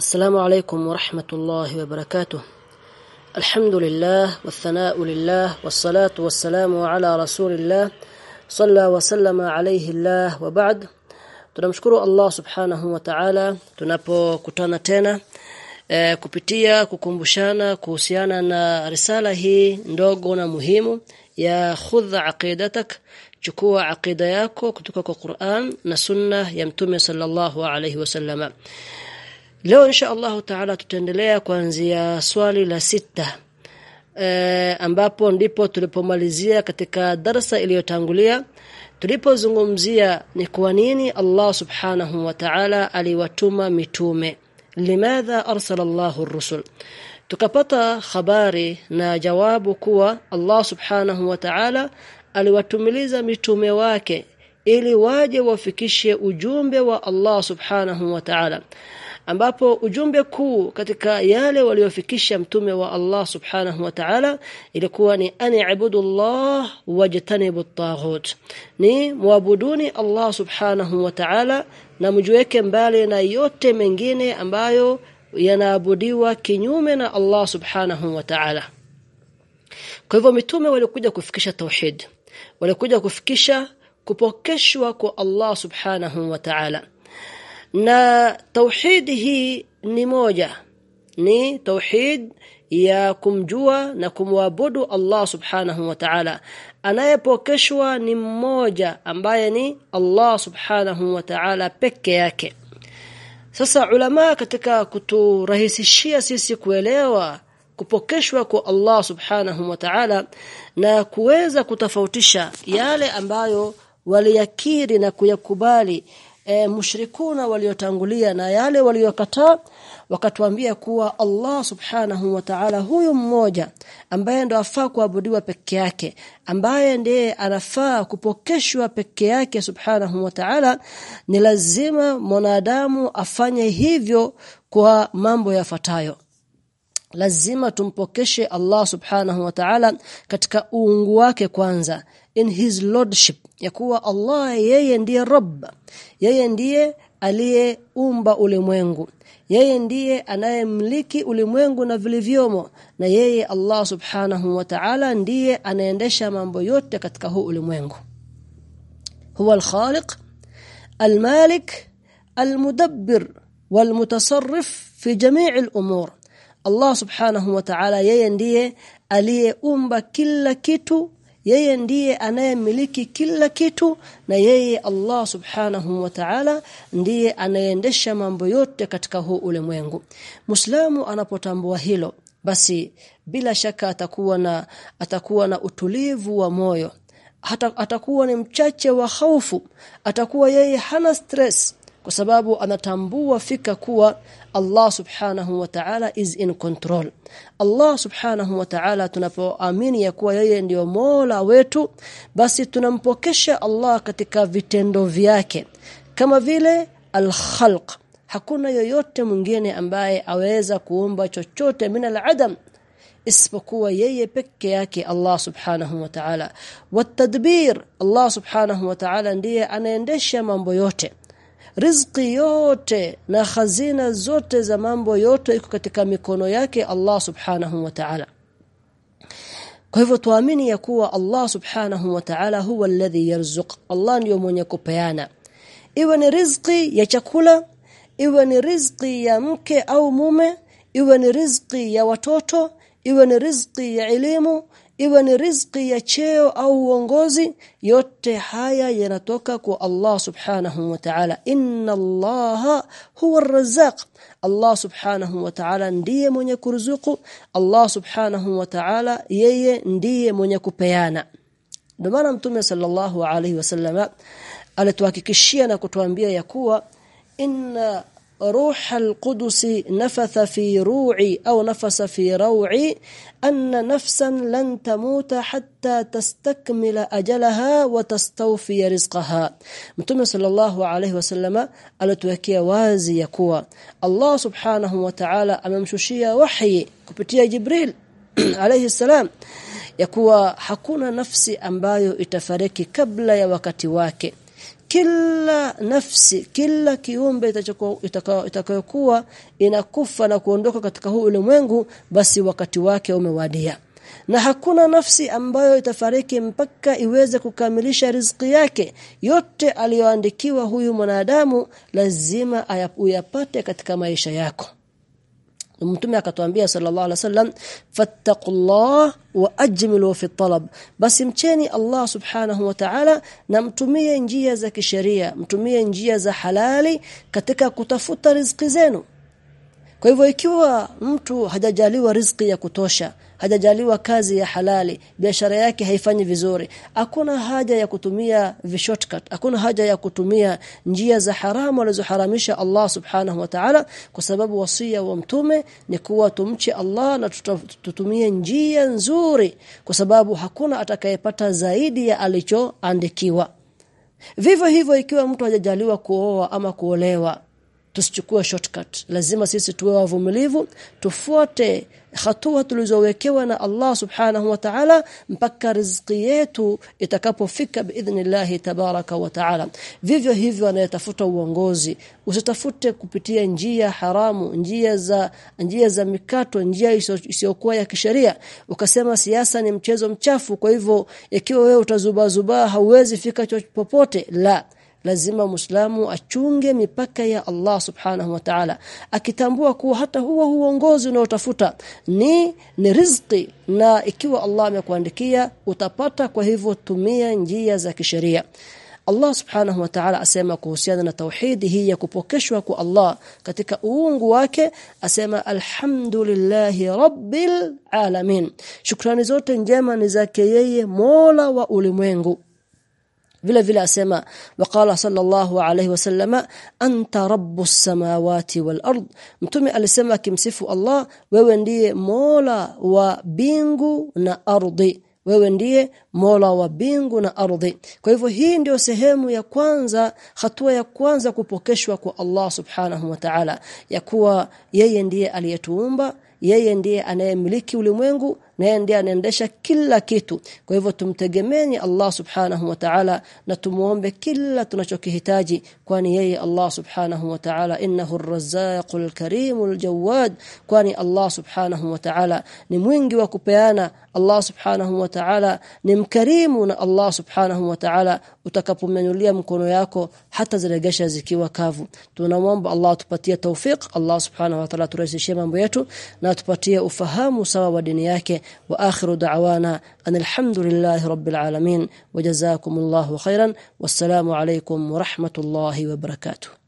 السلام عليكم ورحمة الله وبركاته الحمد لله والثناء لله والصلاة والسلام على رسول الله صلى وسلم عليه الله وبعد tunamshukuru Allah subhanahu wa ta'ala tunapokutana tena e, kupitia kukumbushana kuhusiana na risala hii ndogo na muhimu ya khudha aqidatak chukua aqida yako kutoka kwa Qur'an na sunna ya mtume sallallahu alayhi wasallama leo insha Allah taala tutaendelea kuanzia swali la sita e, ambapo ndipo tulipomalizia katika darasa iliyotangulia. Tulipozungumzia ni kwa nini Allah subhanahu wa ta'ala aliwatuma mitume. Limadha arsala Allahu ar-rusul tukapata habari na jawabu kuwa Allah subhanahu wa ta'ala aliwatumiliza mitume wake ili waje wafikishe ujumbe wa Allah subhanahu wa ta'ala ambapo ujumbe kuu katika yale waliofikisha mtume wa Allah subhanahu wa ta'ala ilikuwa ni ani ibudullah wajtanibu at ni muabuduni Allah subhanahu wa ta'ala na mjiweke mbali na yote mengine ambayo yanaabudiwa kinyume na Allah subhanahu wa ta'ala. Kwa hivyo mitume walikuja kufikisha tauhid walikuja kufikisha kupokeshwa kwa Allah subhanahu wa ta'ala na tauhid hii ni moja. Ni tauhid ya kumjua na kumwabudu Allah subhanahu wa ta'ala. Anayepokeshwa ni mmoja ambaye ni Allah subhanahu wa ta'ala peke yake. Sasa ulama katika kuturahisishia sisi kuelewa kupokeshwa kwa Allah subhanahu wa ta'ala na kuweza kutofautisha yale ambayo waliyakiri na kuyakubali e, mushrikuna waliotangulia na yale waliokataa wakatuambia kuwa Allah subhanahu wa ta'ala huyu mmoja ambaye ndo afaa kuabudiwa peke yake ambaye ndiye anafaa kupokeshwa peke yake subhanahu wa ta'ala ni lazima mwanadamu afanye hivyo kwa mambo yafuatayo. Lazima tumpokeshe Allah subhanahu wa ta'ala katika uungu wake kwanza in his lordship ya kuwa Allah yeye ndiye Rabb. Yeye ndiye aliyeumba ulimwengu. Yeye ndiye anayemiliki ulimwengu na vilivyomo. Na yeye Allah subhanahu wa ta'ala ndiye anaendesha mambo yote katika huu ulimwengu. Huwa al-khaliq al-malik al-mudabbir wal-mutasarrif fi jami' al-umur. Allah subhanahu wa ta'ala yeye ndiye aliyeumba kila kitu yeye ndiye anayemiliki kila kitu na yeye Allah subhanahu wa ta'ala ndiye anayeendesha mambo yote katika huu ulimwengu. Muislamu anapotambua hilo basi bila shaka atakuwa na atakuwa na utulivu wa moyo. Hata atakuwa ni mchache wa hofu atakuwa yeye hana stress kwa sababu anatambua fika kuwa Allah subhanahu wa ta'ala is in control. Allah subhanahu wa ta'ala tunapoamini ya kuwa yeye ndiyo Mola wetu basi tunampokesha Allah katika vitendo vyake. Kama vile al-khalq hakuna yoyote mwingine ambaye aweza kuumba chochote min al-adam isipokuwa yeye peke yake Allah subhanahu wa ta'ala. Watadbir Allah subhanahu wa ta'ala ndiye anaendesha mambo yote riziki yote na hazina zote za mambo yote iko katika mikono yake Allah subhanahu wa ta'ala. Kwa hivyo tuamini ya kuwa Allah subhanahu wa ta'ala huwa alladhi yarzuq. Allah ndiyo mwenye kupeana. Iwe ni riziki ya chakula iwe ni riziki ya mke au mume iwe ni riziki ya watoto iwe ni riziki ya elimu iwe ni riziki ya cheo au uongozi yote haya yanatoka kwa Allah subhanahu wa ta'ala. Inna Allah huwa ar-razzaq. Allah subhanahu wa ta'ala ndiye mwenye kuruzuku. Allah subhanahu wa ta'ala yeye ndiye mwenye kupeana. Ndio maana mtume sallallahu alaihi wasallam alituhakikishia na kutuambia ya kuwa inna روح القدس نفث في روعي أو نفس في روعي أن نفسا لن تموت حتى تستكمل أجلها وتستوفي رزقها. متوم صلى الله عليه وسلم التوكي وازي يكوى. الله سبحانه وتعالى أممشوشي وحي. كبتيا جبريل عليه السلام يكوى حكونا نفسي أمبايو إتفريكي قبل يا واكي. Kila nafsi kila kiumbe itakayokuwa inakufa na kuondoka katika huu ulimwengu basi wakati wake umewadia. Na hakuna nafsi ambayo itafariki mpaka iweze kukamilisha riziki yake. Yote aliyoandikiwa huyu mwanadamu lazima uyapate katika maisha yako Mtume akatuambia sallallahu alaihi wasallam fattaqullah wa ajmilu fi talab. Basi mcheni Allah subhanahu wa ta'ala na mtumie njia za kisheria mtumie njia za halali katika kutafuta riziki zenu. Kwa hivyo ikiwa mtu hajajaliwa riziki ya kutosha hajajaliwa kazi ya halali biashara yake haifanyi vizuri hakuna haja ya kutumia shortcut hakuna haja ya kutumia njia za haramu alizoharamisha Allah subhanahu wa ta'ala kwa sababu wasia wa mtume ni kuwa tumche Allah na tutumie njia nzuri kwa sababu hakuna atakayepata zaidi ya alichoandikiwa. Vivyo hivyo ikiwa mtu hajajaliwa kuoa ama kuolewa tusichukue shortcut. Lazima sisi tuwe wavumilivu tufuate hatua tulizowekewa na Allah subhanahu wa ta'ala mpaka riziki yetu itakapofika biidhnillah tabaraka wa ta'ala. Vivyo hivyo anayetafuta uongozi. Usitafute kupitia njia haramu njia za njia za mikato njia isiyokuwa ya kisheria. Ukasema siasa ni mchezo mchafu kwa hivyo ikiwa wewe utazubazuba hauwezi fika popote. La lazima muislamu achunge mipaka ya Allah subhanahu wa ta'ala. Akitambua kuwa hata huo uongozi unaotafuta ni ni riziki na ikiwa Allah amekuandikia utapata kwa hivyo tumia njia za kisheria. Allah subhanahu wa ta'ala asema kuhusiana na tauhidi hii ya kupokeshwa kwa Allah katika uungu wake asema alhamdulillahi rabbil alamin. Shukrani zote njema ni zake yeye Mola wa ulimwengu vile vile asema waqala sallallahu alayhi wasallama anta rabbus samawati wal ard. Mtume alisema kimsifu Allah wewe ndiye mola wa bingu na ardhi. Wewe ndiye Mola wa bingu na ardhi. Kwa hivyo hii ndio sehemu ya kwanza hatua ya kwanza kupokeshwa kwa Allah subhanahu wa ta'ala ya kuwa yeye ndiye aliyetuumba yeye ndiye anayemiliki ulimwengu na yeye ndiye anaendesha kila kitu. Kwa hivyo tumtegemeni Allah subhanahu wa ta'ala na tumuombe kila tunachokihitaji kwani yeye Allah subhanahu wa ta'ala innahu ar-razzaqul karimul jawad kwani Allah subhanahu wa ta'ala ni mwingi wa kupeana. Allah subhanahu wa ta'ala ni mkarimu na Allah subhanahu wa ta'ala utakapomnyanyulia mkono yako hata ziregesha zikiwa kavu. Tunamwomba Allah tupatie tawfik Allah subhanahu wa ta'ala turahisishie mambo yetu na tupatie ufahamu sawa wa dini yake wa akhiru da'wana alhamdulillahi rabbil alamin wajazakumullahu khairan wassalamu alaykum wa rahmatullahi wa barakatuh